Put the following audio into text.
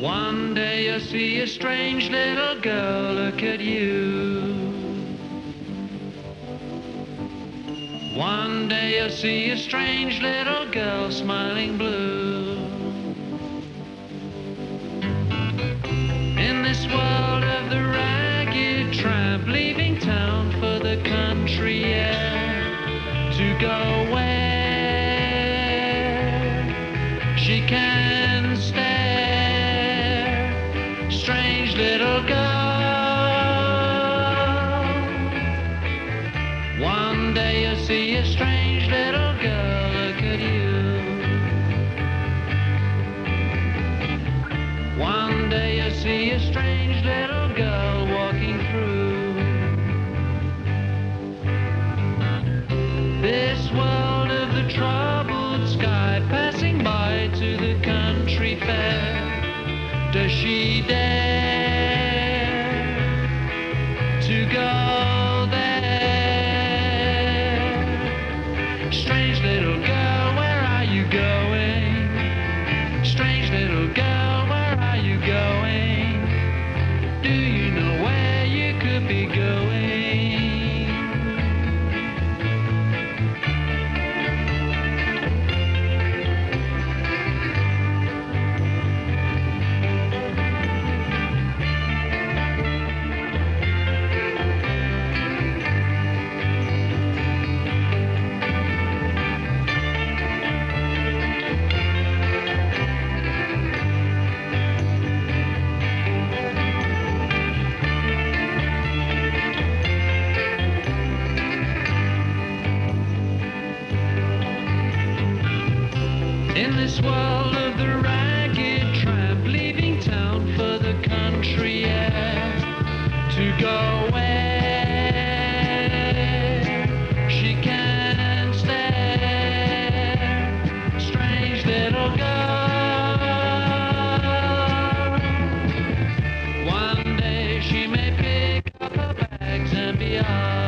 One day you'll see a strange little girl look at you. One day you'll see a strange little girl smiling blue. In this world of the ragged tramp, leaving town for the country air to go where she can see a strange little to go In this world of the ragged tramp, leaving town for the country air to go where she can stare. Strange little girl. One day she may pick up her bags and be off.